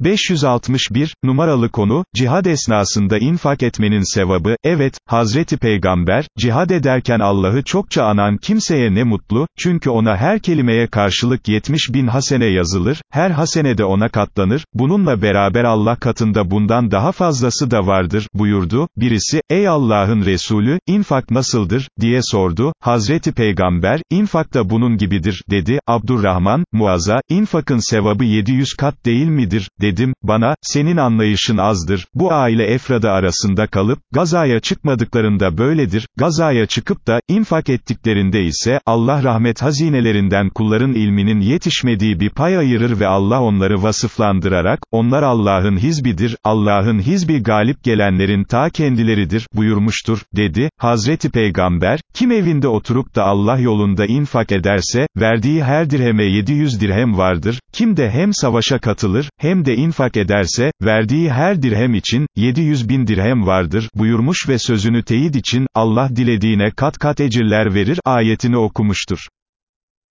561, numaralı konu, cihad esnasında infak etmenin sevabı, evet, Hazreti Peygamber, cihad ederken Allah'ı çokça anan kimseye ne mutlu, çünkü ona her kelimeye karşılık 70 bin hasene yazılır, her hasene de ona katlanır, bununla beraber Allah katında bundan daha fazlası da vardır, buyurdu, birisi, ey Allah'ın Resulü, infak nasıldır, diye sordu, Hazreti Peygamber, infak da bunun gibidir, dedi, Abdurrahman, Muaz'a, infakın sevabı 700 kat değil midir, dedim, bana, senin anlayışın azdır, bu aile Efrada arasında kalıp, gazaya çıkmadıklarında böyledir, gazaya çıkıp da, infak ettiklerinde ise, Allah rahmet hazinelerinden kulların ilminin yetişmediği bir pay ayırır ve Allah onları vasıflandırarak, onlar Allah'ın hizbidir, Allah'ın hizbi galip gelenlerin ta kendileridir, buyurmuştur, dedi, Hazreti Peygamber, kim evinde oturup da Allah yolunda infak ederse, verdiği her dirheme 700 dirhem vardır, kim de hem savaşa katılır, hem de infak ederse, verdiği her dirhem için, 700 bin dirhem vardır, buyurmuş ve sözünü teyit için, Allah dilediğine kat kat ecirler verir, ayetini okumuştur.